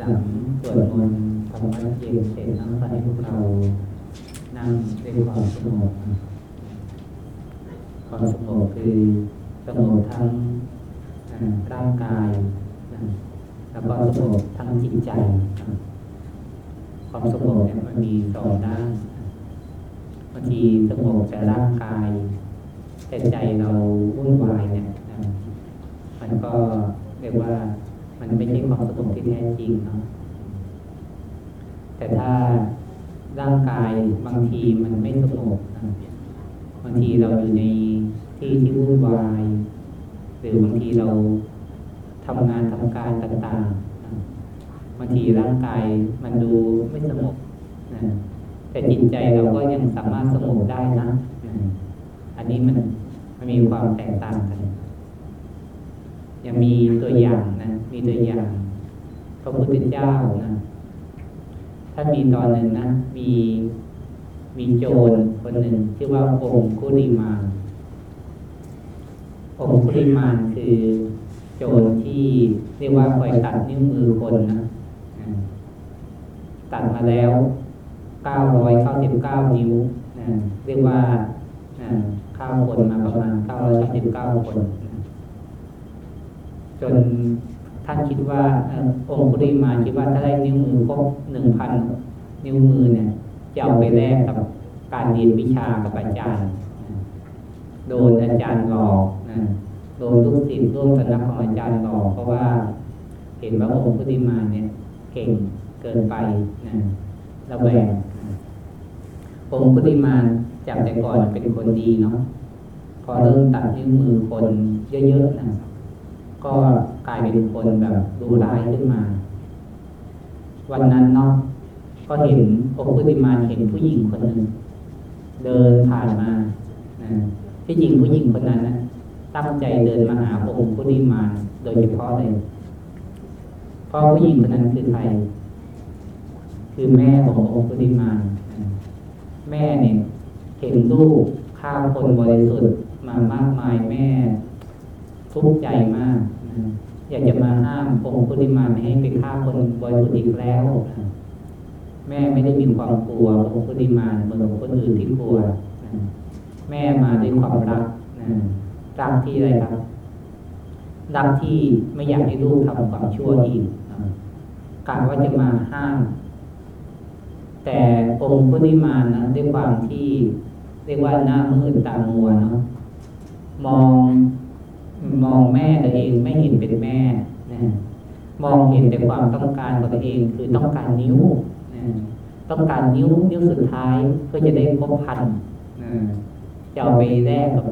หลังสวดมนต์ทำวัดเย็นเสร็จแล้วก็ให้พวกเรานั่งด้วยความสงบความสงบคือสงบทั้งร่างกายแล้วก็สงบทั้งจิตใจ ความสงบเนี่ยมันมีสองด้านบางทีสงบแต่ร่างกาย แต่ใจเราวุ่นวายเนี่ยมันก็เรียกว่า มันไม่ใช่ความสงบที่แท้จริงเนาะแต่ถ้าร่างกายบางทีมันไม่สงบนะบางทีเราอยู่ในที่ที่วุ่นวาย หรือบางทีเราทำงานทำการต่างๆบางทีร่างกายมันดูไม่สงบนะแต่จิตใจเราก็ยังสามารถสงบได้นะนะอันนี้มันมันมีความแตกต่างกัน ยังมีตัวอย่างนะ มีตัวอย่างพระพุทธเจ้านะถ้ามีตอนหนึ่งนะ มีมีโจรคนหนึ่งชื่อว่าองคุริมาองคุริมาคือโจรที่เรียกว่าคอยตัดนิ้วมือคนนะตัดมาแล้วเก้าร้อยเก้าสิบเก้านิ้วนะเรียกว่าข้าวคนมาประมาณเก้าร้อยเก้าสิบเก้าคน จน ท่านคิดว่าองคุริมาคิดว่าถ้าได้นิ้วมือครบหนึ่งพันนิ้วมือเนี่ยจะเอาไปแลกกับการเรียนวิชากับอาจารย์ โดนอาจารย์หลอกนะโดนลูกศิษย์ร่วมสำนักของอาจารย์หลอก เพราะว่าเห็นว่าองค์ุริมาเนี่ยเก่งเกินไปนะระแวงองค์ุริมาจากแต่ก่อนเป็นคนดีเนาะพอเริ่มตัดนิ้วมือคนเยอะๆนะ ก็กลายเป็นคนแบบดูร้ายขึ้นมา วันนั้นเนาะก็เห็นองค์พุทธิมาเห็นผู้หญิงคนหนึ่งเดินผ่านมาที่จริงผู้หญิงคนนั้นนะตั้งใจเดินมาหาองค์พุทธิมาโดยเฉพาะเลยเพราะผู้หญิงคนนั้นคือใคร คือแม่ขององค์พุทธิมาแม่เนี่ยเห็นลูกฆ่าคนบริสุทธิ์มามากมายแม่ ทุกข์ใจมาก อยากจะมาห้ามองค์พุทธิมาให้ไปฆ่าคนบริสุทธิ์อีกแล้ว แม่ไม่ได้มีความกลัวองค์พุทธิมาเหมือนคนอื่นที่กลัวแม่มาด้วยความรักรักที่อะไรครับรักที่ไม่อยากให้ลูกทำความชั่วอีกการว่าจะมาห้าม แต่องค์พุทธิมานะด้วยความที่ เรียกว่าหน้ามืดตามัวเนาะมอง มองแม่ตัวเองไม่เห็นเป็นแม่นะมองเห็นแต่ความต้องการของตัวเองคือต้องการนิ้วนะต้องการนิ้วนิ้วสุดท้ายเพื่อจะได้ครบพันนะจะเอาไปแลกกับ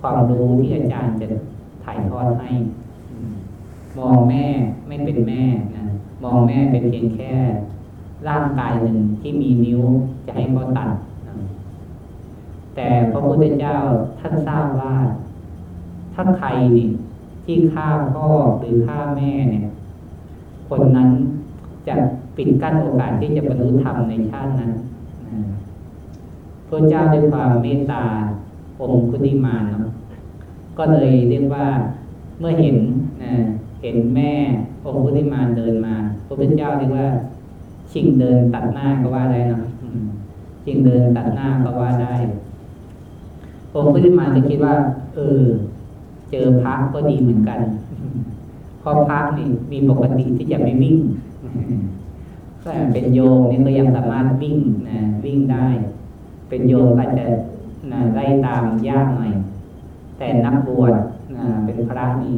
ความรู้ที่อาจารย์จะถ่ายทอดให้ มองแม่ไม่เป็นแม่นะมองแม่เป็นเพียงแค่ ร่างกายหนึ่งที่มีนิ้วจะให้เขาตัดนะแต่พระพุทธเจ้าท่านทราบว่า ถ้าใครนี่ที่ฆ่าพ่อหรือฆ่าแม่เนี่ย คนนั้นจะปิดกั้นโอกาสที่จะบรรลุธรรมในชาตินั้นพระเจ้าด้วยความเมตตาองคุณิมานเนาะก็เลยเรียกว่าเมื่อเห็นเห็นแม่องคุณิมานเดินมา พระพุทธเจ้าเรียกว่า ชิงเดินตัดหน้าก็ว่าได้นะชิงเดินตัดหน้าก็ว่าได้องค์คุณิมานจะคิดว่า เออ เจอพระก็ดีเหมือนกันเพราะพระนี่มีปกติที่จะไม่วิ่งก็เป็นโยมนี่ก็ยังสามารถวิ่งนะวิ่งได้ เป็นโยมอาจจะนะไล่ตามยากหน่อย แต่นักบวชนะเป็นพระนี่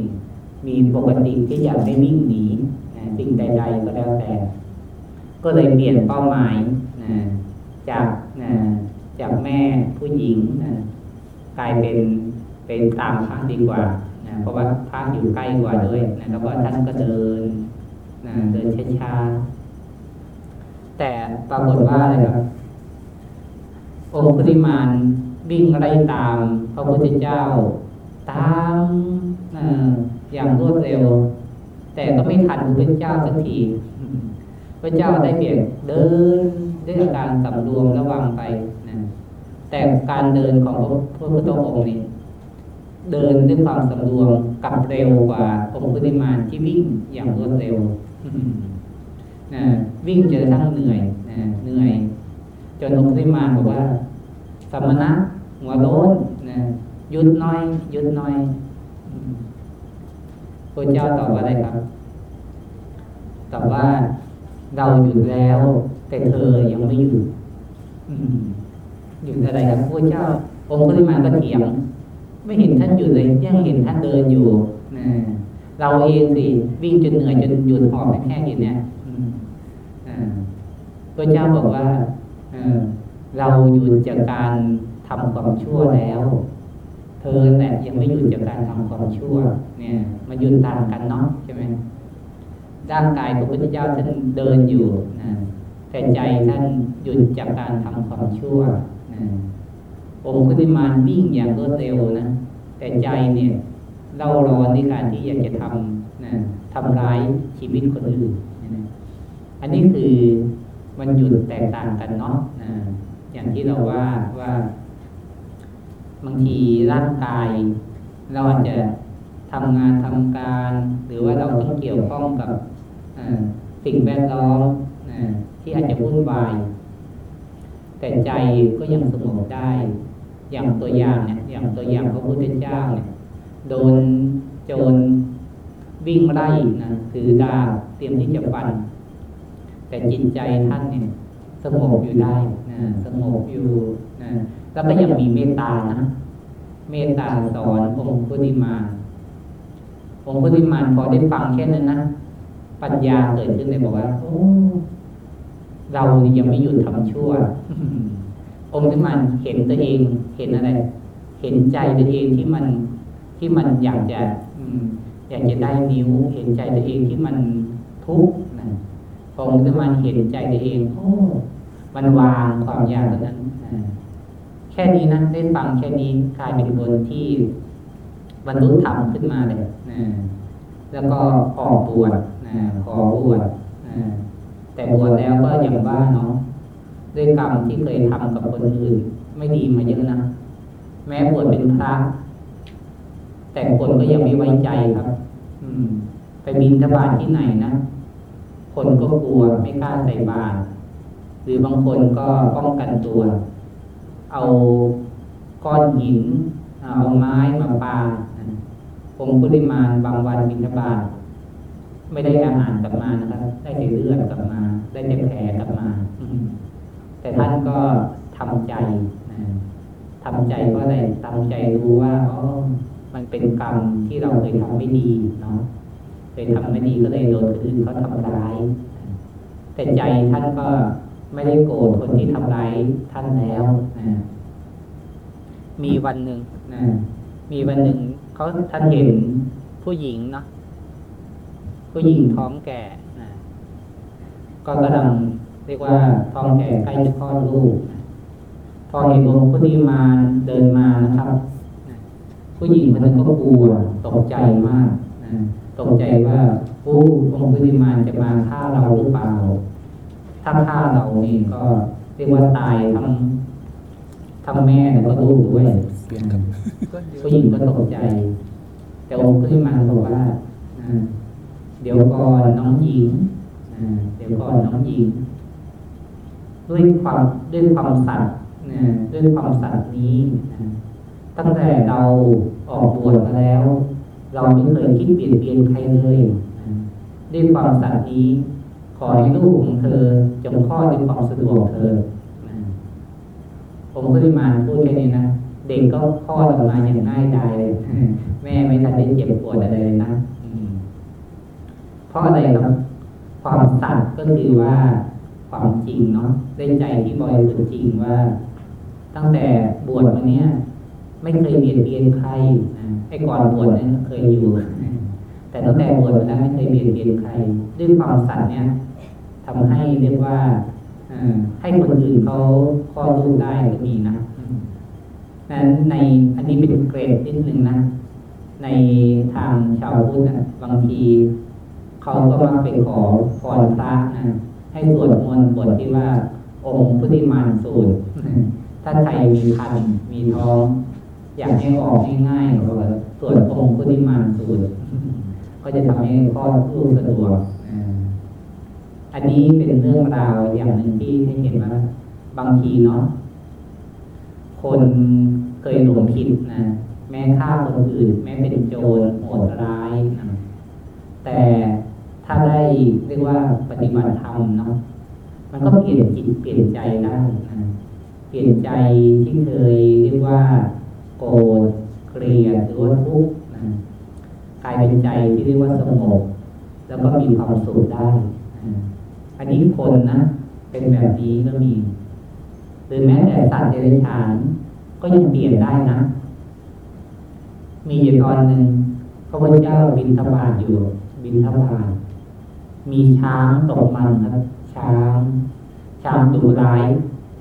มีปกติที่จะไม่วิ่งหนีนะสิ่งใด ๆ ก็แล้วแต่ ก็เลยเปลี่ยนเป้าหมายนะจากนะจากแม่ผู้หญิงนะกลายเป็น เป็นตามพระดีกว่านะเพราะว่าพระอยู่ใกล้กว่าด้วยนะแล้วก็ท่านก็เดินนะเดินช้าๆแต่ปรากฏว่าอะไรครับองค์ปริมาณวิ่งไล่ตามพระพุทธเจ้า ตามอย่างรวดเร็ว แต่ก็ไม่ทันพระพุทธเจ้าสักทีพระเจ้าได้เพียงเดินด้วยการสำรวมระวังไปนะแต่การเดินของพระพุทธองค์นี้ เดินด้วยความสำรวมกับเร็วกว่าองค์ปริมาณที่วิ่งอย่างรวดเร็วนะวิ่งจนกระทั่งเหนื่อยนะเหนื่อย จนองค์ริมานบอกว่า สมณะหัวโล้นนะหยุดหน้อยหยุดหน้อยพระเจ้าตอบว่าอะไรครับตอบว่าเราหยุดแล้ว แต่เธอยังไม่หยุดหยุดอะไรครับพระเจ้าองค์ปริมาณก็เถียง ไม่เห็นท่านหยุดเลยยังเห็นท่านเดินอยู่นะเราเองสิวิ่งจนเหนื่อยจนหยุดหอบแค่นี้เนี่ยพระเจ้าบอกว่าเราหยุดจากการทำความชั่วแล้ว เธอแหละยังไม่หยุดจากการทำความชั่ว เนี่ยมาหยุดต่างกันเนาะใช่ไหมร่างกายพระพุทธเจ้าท่านเดินอยู่นะแต่ใจท่านหยุดจากการทำความชั่วนะ องค์พุทธิมานวิ่งอย่างรวดเร็วนะ แต่ใจเนี่ยเล่าร้อนในการที่อยากจะทำนะทำร้ายชีวิตคนอื่นนะอันนี้คือมันหยุดแตกต่างกันเนาะนะอย่างที่เราว่าว่า บางทีร่างกาย เราอาจจะทำงานทำการ หรือว่าเราต้องเกี่ยวข้องกับสิ่งแวดล้อมที่อาจจะวุ่นวาย แต่ใจก็ยังสงบได้ อย่างตัวอย่างเนี่ยอย่างตัวอย่างพระพุทธเจ้าเนี่ยโดนโจรวิ่งไล่นะถือดาบเตรียมที่จะฟัน แต่จิตใจท่านเนี่ยสงบอยู่ได้นะสงบอยู่นะแล้วก็ยังมีเมตตานะเมตตาสอนองค์พุทธิมาองค์พุทธิมานพอได้ฟังแค่นั้นนะปัญญาเกิดขึ้นเลยบอกว่าโอ้เรายังไม่หยุดทำชั่ว องค์พุทธิมานเห็นตัวเองเห็นอะไร เห็นใจตัวเองที่มันที่มันอยากจะอยากจะได้นิ้ว เห็นใจตัวเองที่มันทุกข์นะพองค์พุทธิมานเห็นใจตัวเองโอ้มันวางความอยากตรงนั้นแค่นี้นะได้ฟังแค่นี้กลายเป็นคนที่บรรลุธรรมขึ้นมาเลยนะแล้วก็ออกบวชนะขอบวชนะแต่บวชแล้วก็อย่างว่าเนาะ ด้วยกรรมที่เคยทำกับคนอื่น ไม่ดีมาเยอะนะแม้บวชเป็นพระแต่คนก็ยังไม่ไว้ใจครับ อืม ไปบินทบาทที่ไหนนะคนก็กลัวไม่กล้าใส่บาตรหรือบางคนก็ป้องกันตัว เอาก้อนหิน เอาไม้มาปาผมปริมาณบางวันบินทบาทไม่ได้อาหารกลับมานะครับ ได้แต่เลือดกลับมา ได้แต่แผลกลับมา แต่ท่านก็ทำใจทำใจเพราะอะไรทำใจรู้ว่าอ๋อมันเป็นกรรมที่เราเคยทำไม่ดีเนาะเคยทำไม่ดีก็เลยโดนคนอื่นเขาทำร้าย แต่ใจท่านก็ไม่ได้โกรธคนที่ทำร้ายท่านแล้วนะมีวันหนึ่งนะมีวันหนึ่งเขาท่านเห็นผู้หญิงเนาะผู้หญิงท้องแก่นะก็กำลัง เรียกว่าท้องแก่ใกล้จะคลอดลูกพอเห็นองค์พุทธิมานเดินมานะครับผู้หญิงคนนั้นก็กลัวตกใจมากนะตกใจว่าผู้องค์พุทธิมานจะมาฆ่าเราหรือเปล่า ถ้าฆ่าเรานี่ก็เรียกว่าตายทั้งทั้งแม่แล้วก็ลูกด้วยผู้หญิงก็ตกใจ แต่องค์พุทธิมานบอกว่าเดี๋ยวก่อนน้องหญิงเดี๋ยวก่อนน้องหญิง ด้วยความด้วยความสัตย์ด้วยความสัตย์นี้ตั้งแต่เราออกบวชมาแล้ว เราไม่เคยคิดเปลี่ยนเปลี่ยนใครเลยด้วยความสัตย์นี้ ขอให้ลูกของเธอจงคลอดด้วยความสะดวกเธอผมก็ได้มาพูดแค่นี้นะเด็กก็คลอดออกมาอย่างง่ายดายเลย แม่ไม่ทันได้เจ็บปวดอะไรเลยนะเพราะอะไรครับ ความสัตย์ก็คือว่า ความจริงเนาะได้ใจที่บริสุทธิ์จริงว่า ตั้งแต่บวชมาเนี้ยไม่เคยเบียดเบียนใครไอ้ก่อนบวชเนี่ยเคยอยู่ แต่ตั้งแต่บวชมาแล้วไม่เคยเบียดเบียนใคร ด้วยความสัตย์เนี่ยทำให้เรียกว่าให้คนอื่นเขาข้อรู้ได้ก็มีนะนั้นในอันนี้เป็นเกรดนิดนึงนะ ในทางชาวพุทธบางที เขาก็มักไปขอพรพระนะ ให้สวดมนต์บทที่ว่า องค์พุทธิมานสูตร ถ้าใครมีคันมีท้อง อยากให้ออกง่ายๆก็สวดองค์พุทธิมานสูตร ก็จะทำให้คลอดลูกสะดวกอันนี้เป็นเรื่องราวอย่างหนึ่งที่ให้เห็นว่าบางทีเนาะคนเคยหลงผิดนะแม้ฆ่าคนอื่น แม้เป็นโจรโหดร้ายนะแต่ ถ้าได้เรียกว่าปฏิบัติธรรมเนาะมันก็เปลี่ยนจิตเปลี่ยนใจได้นะเปลี่ยนใจที่เคยเรียกว่าโกรธเกลียดหรือว่าทุกข์กลายเป็นใจที่เรียกว่าสงบแล้วก็มีความสุขได้อันนี้คนนะเป็นแบบนี้ก็มี หรือแม้แต่สัตว์เดรัจฉานก็ยังเปลี่ยนได้นะ มีอยู่ตอนหนึ่งพระพุทธเจ้าบินทบาทอยู่ บินทบาท มีช้างตกมันครับ ช้าง ช้างดุร้าย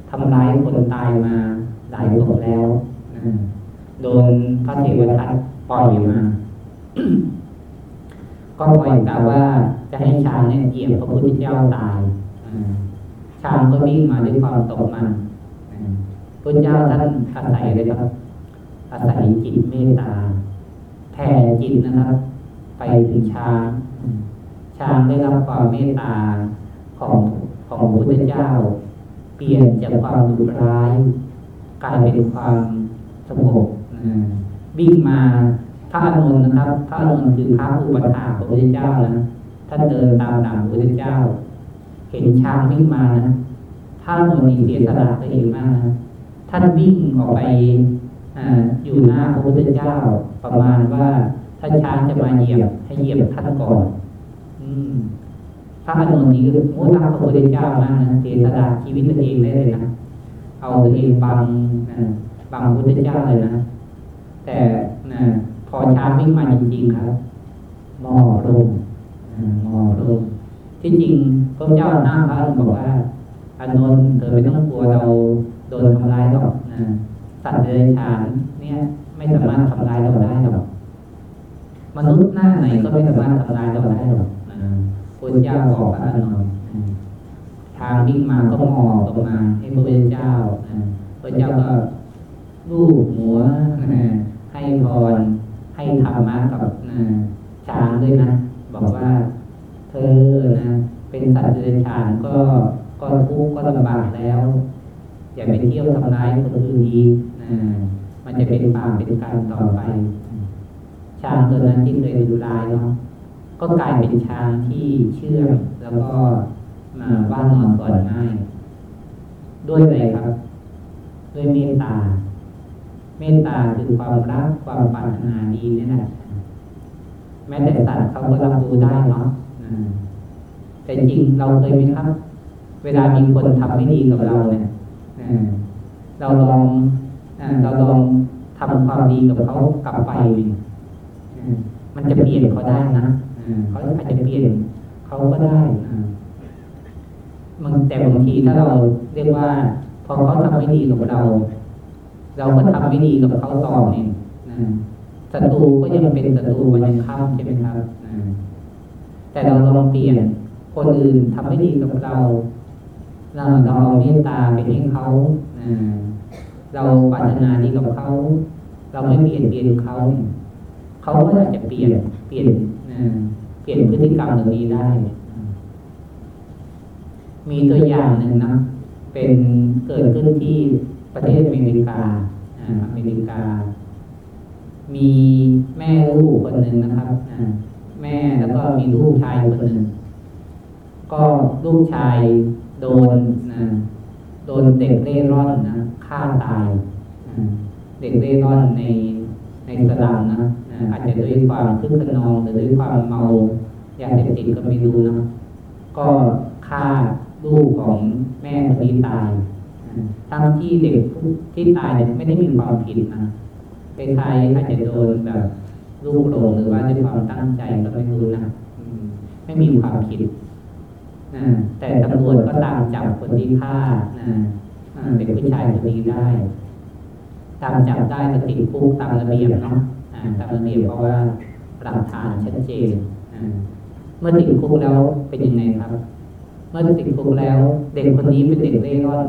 ทำร้ายคนตายมาหลายศพแล้วนะโดนพระเทวทัตปล่อยมาก็ปล่อยกล่าวว่าจะให้ช้างเนี่ยเหยียบพระพุทธเจ้าตายอ่าช้างก็วิ่งมาด้วยความตกมันอ่าพระเจ้าท่านอาศัยเลยครับ อาศัยจิตเมตตาแผ่จิตนะครับ ไปถึงช้าง ช้างได้รับความเมตตาของของพระพุทธเจ้า เปลี่ยนจากความดุร้ายกลายเป็นความสงบวิ่งมาพระอานนท์นะครับพระอานนท์คือพระอุปถาของพระพุทธเจ้านะท่านเดินตามหลังพระพุทธเจ้า เห็นช้างวิ่งมานะพระอานนท์นี่เสียสละตัวเองมากนะท่านวิ่งออกไปออยู่หน้าพระพุทธเจ้าประมาณว่าถ้าช้างจะมาเหยียบให้เหยียบท่านก่อน พระอานนท์นี่คือโอ้รักพระพุทธเจ้ามากนะเสียสละชีวิตตัวเองได้เลยนะเอาตัวเองบังนะบังพระพุทธเจ้าเลยนะแต่นะพอช้างวิ่งมาจริงๆครับหมอลงอ่าหมอลงที่จริงพระเจ้าหน้าพระองค์บอกว่าอานนท์เธอไม่ต้องกลัวเราโดนทำร้ายหรอกนะสัตว์เดรัจฉานเนี่ยไม่สามารถทำร้ายเราได้หรอกมนุษย์หน้าไหนก็ไม่สามารถทำร้ายเราได้หรอกนะ พระเจ้าบอกพระอานนท์นทางวิ่งมาก็มอบลงมาให้พระพุทธเจ้าพระเจ้าก็ลูบหัวให้พรให้ธรรมะกับช้างด้วยนะบอกว่า เธอนะเป็นสัตว์เดรัจฉานก็ก็ทุกข์ก็ลำบากแล้ว อย่าไปเที่ยวทำร้ายคนอื่นอีกมันจะเป็นบาปเป็นกรรมต่อไปช้างตัวนั้นที่เคยดูร้ายเนาะ ก็กลายเป็นช้างที่เชื่องแล้วก็มาว่านอนสอนง่าย ด้วยอะไรครับ ด้วยเมตตา เมตตาคือความรักความปรารถนาดีนี่แหละแม้แต่สัตว์เขาก็รับรู้ได้เนาะแต่จริงเราเคยไหมครับ เวลามีคนทำไม่ดีกับเราเนี่ยเราลองเราลองทำความดีกับเขากลับไป มันจะเปลี่ยนเขาได้นะ เขาอาจจะเปลี่ยนเขาก็ได้อ่ามันแต่บางทีถ้าเราเรียกว่า พอเขาทำไม่ดีกับเรา เราก็ทำไม่ดีกับเขาต่อเนี่ยนะศัตรูก็ยังเป็นศัตรูวันยังค่ำใช่ไหมครับนะแต่เราลองเปลี่ยนคนอื่นทำไม่ดีกับเราเราเราเอาเมตตาไปให้เขานะเราปรารถนาดีกับเขา เราไม่เปลี่ยนเปลี่ยนเขาเนี่ยเขาก็อาจจะเปลี่ยนเปลี่ยนนะ เปลี่ยนพฤติกรรมตรงนี้ได้ มีตัวอย่างหนึ่งนะเป็นเกิดขึ้นที่ประเทศอเมริกาอ่าอเมริกา มีแม่ลูกคนหนึ่งนะครับอ่าแม่แล้วก็มีลูกชายคนหนึ่งก็ลูกชายโดนนะโดนเด็กเล่ร่อนนะฆ่าตายอ่าเด็กเล่ร่อนในในสลัมนะนะ อาจจะด้วยความคึกขนองหรือด้วยความเมายาเสพติดก็ไม่รู้นะก็ฆ่าลูกของแม่คนนี้ตายทั้งที่เด็กที่ตายเนี่ยไม่ได้มีความผิดนะเป็นใครอาจจะโดนแบบลูกหลงหรือว่าด้วยความตั้งใจก็ไม่รู้นะไม่มีความผิดอ่าแต่ตำรวจก็ตามจับคนที่ฆ่านะอ่าเด็กผู้ชายคนนี้ได้ ตามจับได้ก็ติดคุกตามระเบียบเนาะ อ่าตามระเบียบเพราะว่าหลักฐานชัดเจนเมื่อติดคุกแล้วเป็นยังไงครับ เมื่อติดคุกแล้ว เด็กคนนี้เป็นเด็กเร่ร่อน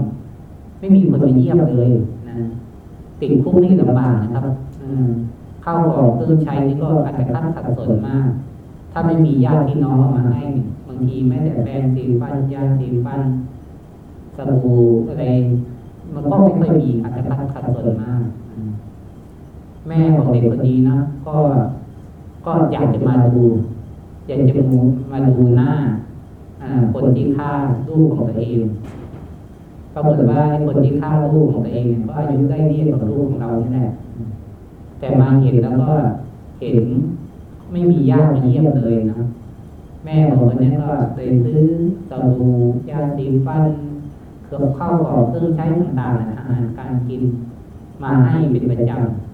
ไม่มีคนมาเยี่ยมเลยนะติดคุกนี่ลำบากนะครับอข้าวของเครื่องใช้นี่ก็อาจจะขั้นขัดสนมาก ถ้าไม่มีญาติพี่น้องเอามาให้บางทีแม้แต่แปรงสีฟันยาสีฟันสบู่อะไร มันก็ไม่ค่อยมีอาจจะพัดขัดสนมาก แม่ของเด็กคนนี้นะก็ก็อยากจะมาดู อยากจะมาดูหน้าอ่าคนที่ฆ่าลูกของตัวเองปรากฏว่าไอ้คนที่ฆ่าลูกของตัวเองเนี่ยก็อายุใกล้เรียกกับลูกของเรานี่แหละแต่มาเห็นแล้วก็เห็นไม่มีญาติมาเยี่ยมเลยนะแม่ของคนนี้ก็เลยซื้อสบู่ยาสีฟันเครื่องข้าวของเครื่องใช้ต่างๆนะอาหารการกิน มาให้เป็นประจำ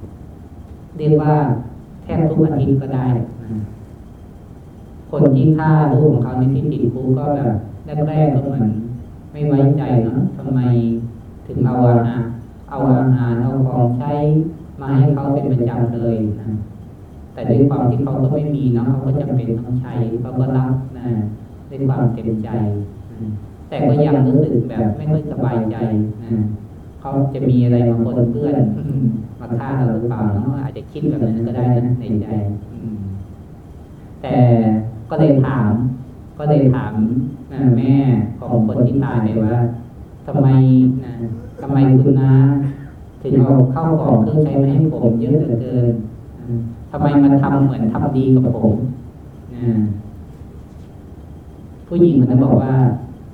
เรียกว่าแทบทุกอาทิตย์ก็ได้ คนที่ฆ่าลูกของเขาในที่ติดคุกก็แบบแรกๆก็เหมือนไม่ไว้ใจเนาะทำไมถึงเอาอาหารเอาอาหารเอาของใช้มาให้เขาเป็นประจำเลยนะแต่ด้วยความที่เขาก็ไม่มีเนาะเขาก็จำเป็นต้องใช้เขาก็รับนะด้วยความเต็มใจ แต่ก็ยังรู้สึกแบบไม่ค่อยสบายใจนะ เขาจะมีอะไรมาปนเปื้อนมาฆ่าเราหรือเปล่าเนาะอาจจะคิดแบบนั้นก็ได้นะในใจอืมแต่ก็เลยถาม ก็เลยถามนะแม่ของคนที่ตายไปว่าทำไมนะทำไมคุณน้าถึงเอาเข้าวของเครื่องใช้มาให้ผมเยอะเหลือเกินอืมทำไมมาทำเหมือนทำดีกับผมนะผู้หญิงคนนั้นบอกว่า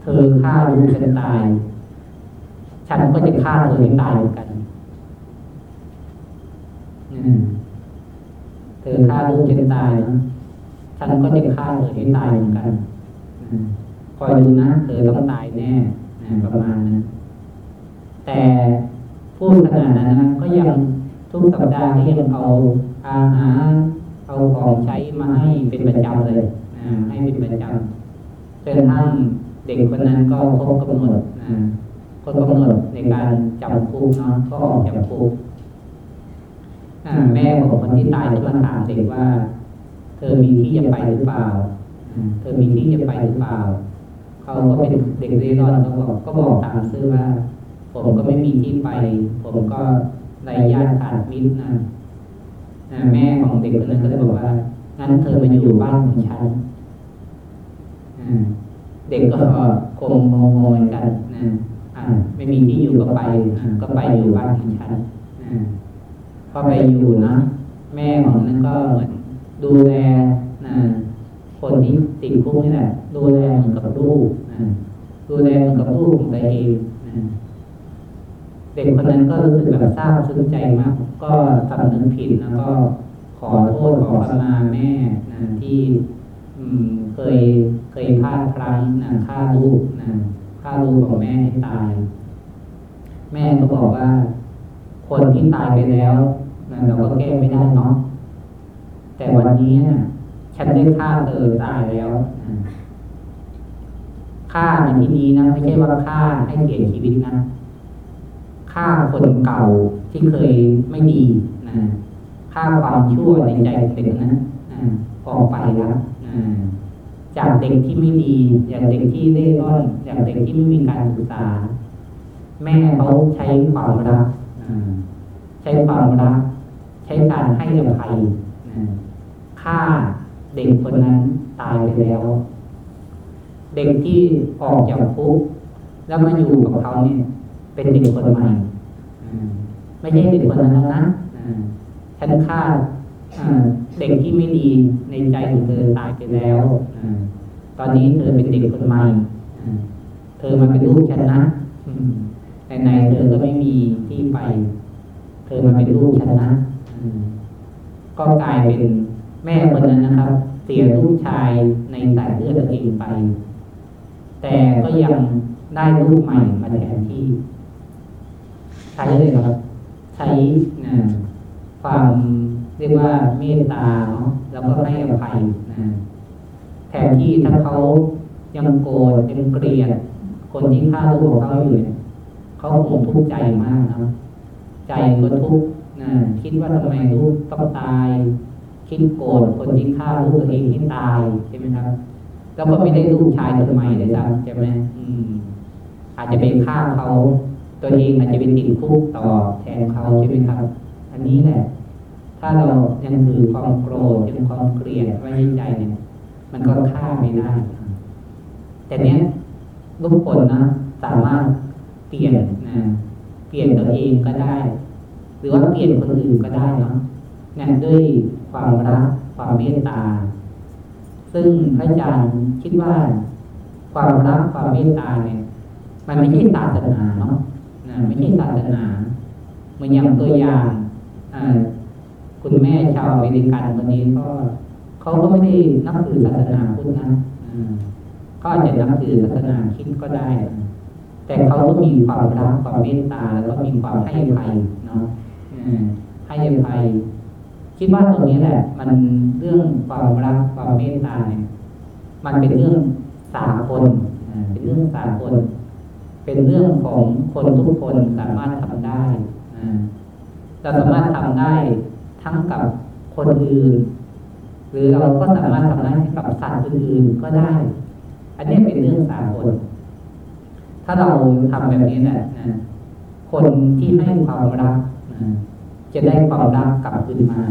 เธอฆ่าลูกฉันตาย ฉันก็จะฆ่าเธอให้ตายเหมือนกันอืมเธอฆ่าลูกฉันตายนะฉันก็จะฆ่าเธอให้ตายเหมือนกันอืมคอยดูนะเธอต้องตายแน่นะประมาณนั้นแต่พูดขนาดนั้นนะก็ยังทุกสัปดาห์ก็ยังเอาอาหารเอาของใช้มาให้เป็นประจำเลยนะให้เป็นประจำจนกระทั่งเด็กคนนั้นก็ครบกำหนด นะครบกำหนดในการจำคุกเนาะก็ออกจากคุกอ่าแม่ของคนที่ตายก็มาถามเด็กว่า เธอมีที่จะไปหรือเปล่าอืมเธอมีที่จะไปหรือเปล่า เขาก็เป็นเด็กเร่ร่อนเขาบอกก็บอกตามซื่อว่า ผมก็ไม่มีที่ไป ผมก็ไร้ญาติขาดมิตรนะอ่าแม่ของเด็กคนนั้นก็เลยบอกว่างั้นเธอมาอยู่บ้านของฉันอ่าเด็กก็คงงงๆเหมือนกันนะอ่า ไม่มีที่อยู่ก็ไป ก็ไปอยู่บ้านของฉันพอไปอยู่นะแม่ของนั้นก็เหมือนดูแลนะคนที่ติดคุกนี่แหละดูแลเหมือนกับลูกนะดูแลเหมือนกับลูกของตัวเองนะเด็กคนนั้นก็รู้สึกแบบซาบซึ้งใจมาก ก็สำนึกผิดแล้วก็ขอโทษขอขมาแม่นะที่เคยเคยพลาดพลั้งนะฆ่าลูกนะ ฆ่าลูกของแม่ให้ตาย แม่ก็บอกว่า คนที่ตายไปแล้วนะเราก็แก้ไม่ได้เนาะแต่วันนี้นะฉันได้ฆ่าเธอตายแล้วฆ่าในที่นี้นะไม่ใช่ว่าฆ่าให้เสียชีวิตนะฆ่าคนเก่าที่เคยไม่ดีนะฆ่าความชั่วในใจเด็กนั้นนะออกไปแล้วนะ จากเด็กที่ไม่ดี จากเด็กที่เล่ร่อนจากเด็กที่ไม่มีการศึกษา แม่เขาใช้ความรักใช้ความรัก ใช้การให้อภัยฆ่าเด็กคนนั้นตายไปแล้ว เด็กที่ออกจากคุกแล้วมาอยู่กับเขาเนี่ย เป็นเด็กคนใหม่ไม่ใช่เด็กคนนั้นแล้วนะอ่าฉันฆ่าเด็กที่ไม่ดีในใจของเธอตายไปแล้ว ตอนนี้เธอเป็นเด็กคนใหม่อ่าเธอมาเป็นลูกฉันนะอืมไหนๆเธอก็ไม่มีที่ไป เธอมาเป็นลูกฉันนะอืมก็กลายเป็นแม่คนนั้นนะครับ เสียลูกชายในสายเลือดตัวเองไป แต่ก็ยังได้ลูกใหม่มาแทนที่ ใช้เลยครับ ใช้นะความเรียกว่าเมตตาเนาะแล้วก็ให้อภัยนะ แทนที่ถ้าเขายังโกรธยังเกลียดคนที่ฆ่าลูกของเขาอยู่เนี่ยเขาคงทุกข์ใจมากนะใจก็ทุกข์นะคิดว่าทำไมลูกต้องตาย คิดโกรธคนที่ฆ่าลูกตัวเองให้ตายใช่ไหมครับ แล้วก็ไม่ได้ลูกชายคนใหม่เลยจ้ะใช่ไหมอืม อาจจะไปฆ่าเขาตัวเองอาจจะเป็นติดคุกต่อแทนเขาใช่ไหมครับ อันนี้แหละ ถ้าเรายังถือความโกรธยังความเกลียดไว้ในใจเนี่ย มันก็ฆ่าไม่ได้ แต่เนี้ยทุกคนนะสามารถเปลี่ยนนะเปลี่ยนตัวเองก็ได้ หรือว่าเปลี่ยนคนอื่นก็ได้เนาะเนี่ยด้วยความรักความเมตตา ซึ่งพระอาจารย์คิดว่า ความรักความเมตตาเนี่ย มันไม่ใช่ศาสนาเนาะนะไม่ใช่ศาสนาเหมือนอย่างตัวอย่างอคุณแม่ชาวอเมริกันคนนี้ก็ เขาก็ไม่ได้นับถือศาสนาพุทธนะก็อาจจะนับถือศาสนาคิดก็ได้ แต่เขาก็มีความรักความเมตตาแล้วก็มีความให้อภัยเนาะให้อภัยคิดว่าตรงนี้แหละ มันเรื่องความรักความเมตตาเนี่ยมันเป็นเรื่องสากลอ่าเป็นเรื่องสากลเป็นเรื่องของคนทุกคนสามารถทำได้อเราสามารถทำได้ทั้งกับคนอื่น หรือเราก็สามารถทำได้กับสัตว์อื่นๆก็ได้ อันนี้เป็นเรื่องสากลถ้าเราทำแบบนี้แหละนะคนที่ให้ความรักนะจะได้ความรักกลับคืนมา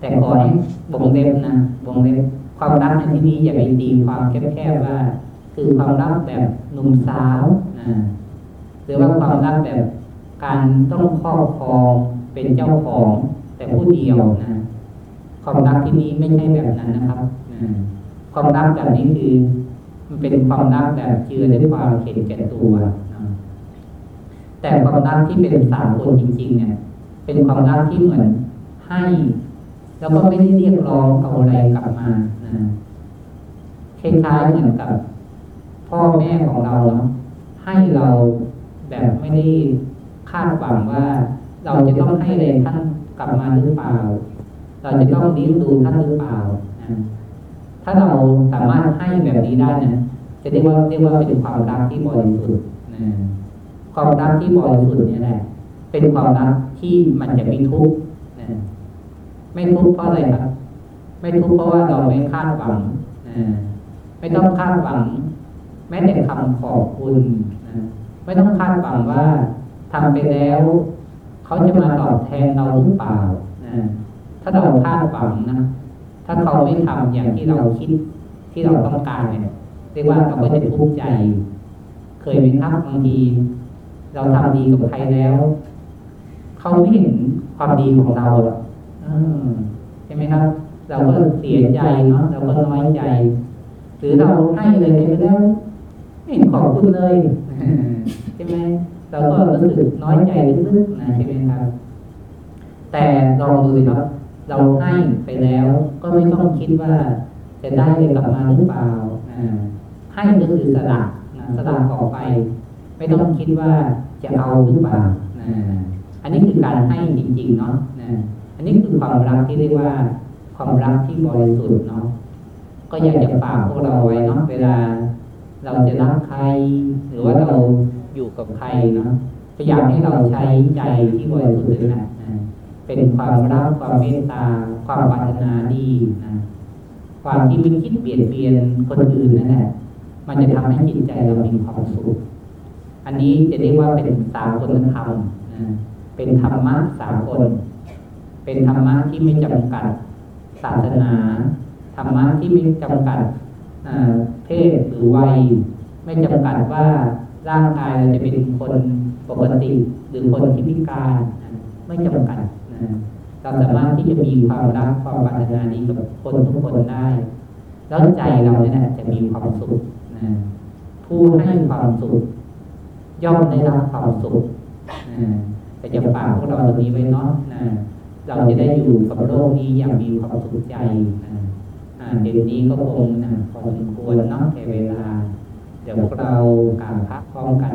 แต่ขอให้วงเล็บนะวงเล็บความรักในที่นี้อย่าไปตีความแคบๆว่า คือความรักแบบหนุ่มสาวนะหรือว่าความรักแบบการต้องครอบครองเป็นเจ้าของแต่ผู้เดียวนะ ความรักที่นี้ไม่ใช่แบบนั้นนะครับนะความรักแบบนี้คือ มันเป็นความรักแบบเชื่อด้วยความเห็นแก่ตัวนะแต่ความรักที่เป็นสากลจริง ๆ เนี่ย เป็นความรักที่เหมือนให้ แล้วก็ไม่ได้เรียกร้องเอาอะไรกลับมานะคล้ายๆเหมือนกับ พ่อแม่ของเราเนาะให้เราแบบไม่ได้คาดหวังว่า เราจะต้องให้อะไรท่านกลับมาหรือเปล่า เราจะต้องเลี้ยงดูท่านหรือเปล่านะถ้าเราสามารถให้แบบนี้ได้นะจะเรียกว่าเรียกว่าเป็นความรักที่บริสุทธิ์นะความรักที่บริสุทธิ์เนี่ยแหละ เป็นความรักที่มันจะไม่ทุกข์นะไม่ทุกข์เพราะอะไรครับ ไม่ทุกข์เพราะว่าเราไม่คาดหวังนะไม่ต้องคาดหวัง แม้แต่คำขอบคุณนะไม่ต้องคาดหวังว่าทำไปแล้ว เขาจะมาตอบแทนเราหรือเปล่านะ ถ้าเราคาดหวังนะ ถ้าเขาไม่ทำอย่างที่เราคิดที่เราต้องการเนี่ยเรียกว่าเราก็จะทุกข์ใจ เคยไหมครับบางที เราทำดีกับใครแล้วเขาไม่เห็นความดีของเราหรอกอืมใช่ไหมครับ เราก็เสียใจเนาะเราก็น้อยใจ หรือเราให้เลยไปแล้วไม่เห็นขอบคุณเลยใช่ไหมเราก็รู้สึกน้อยใจลึกๆนะใช่ไหมครับ แต่ลองดูสิครับ เราให้ไปแล้วก็ไม่ต้องคิดว่า จะได้ไกลับมาหรือเปล่าให้ก็คือสละสละออกไป ไม่ต้องคิดว่าจะเอาหรือเปล่าอันนี้คือการให้จริงๆเนาะอันนี้คือความรักที่เรียกว่า ความรักที่บริสุทธิ์เนาะก็อยากจะฝากพวกเราไว้เนาะเวลา เราจะรักใคร หรือว่าเราอยู่กับใครเนาะพยายามให้เราใช้ใจที่บริสุทธิ์นั่นแหละนะ เป็นความรักความเมตตา ความปรารถนาดีนะความที่ไม่คิดเบียดเบียนคนอื่นนั่นแหละมันจะทำให้จิตใจเรามีความสุข อันนี้จะเรียกว่าเป็นสากลธรรมนะเป็นธรรมะสากล เป็นธรรมะที่ไม่จำกัดศาสนาธรรมะที่ไม่จำกัดเพศหรือวัย ไม่จำกัดว่าร่างกายเราจะเป็นคนปกติ หรือคนที่พิการไม่จำกัด เราสามารถที่จะมีความรักความปรารถนาดีกับคนทุกคนได้ แล้วใจเราเนี่ยนะจะมีความสุขนะผู้ให้ความสุข ย่อมได้รับความสุขนะแต่จะฝากพวกเราตรงนี้ไว้เนาะนะเราจะได้อยู่กับโลกนี้อย่างมีความสุขใจนะเดี๋ยวนี้ก็คงนะพอสมควรเนาะแก่เวลา เดี๋ยวพวกเรากราบพระพร้อมกัน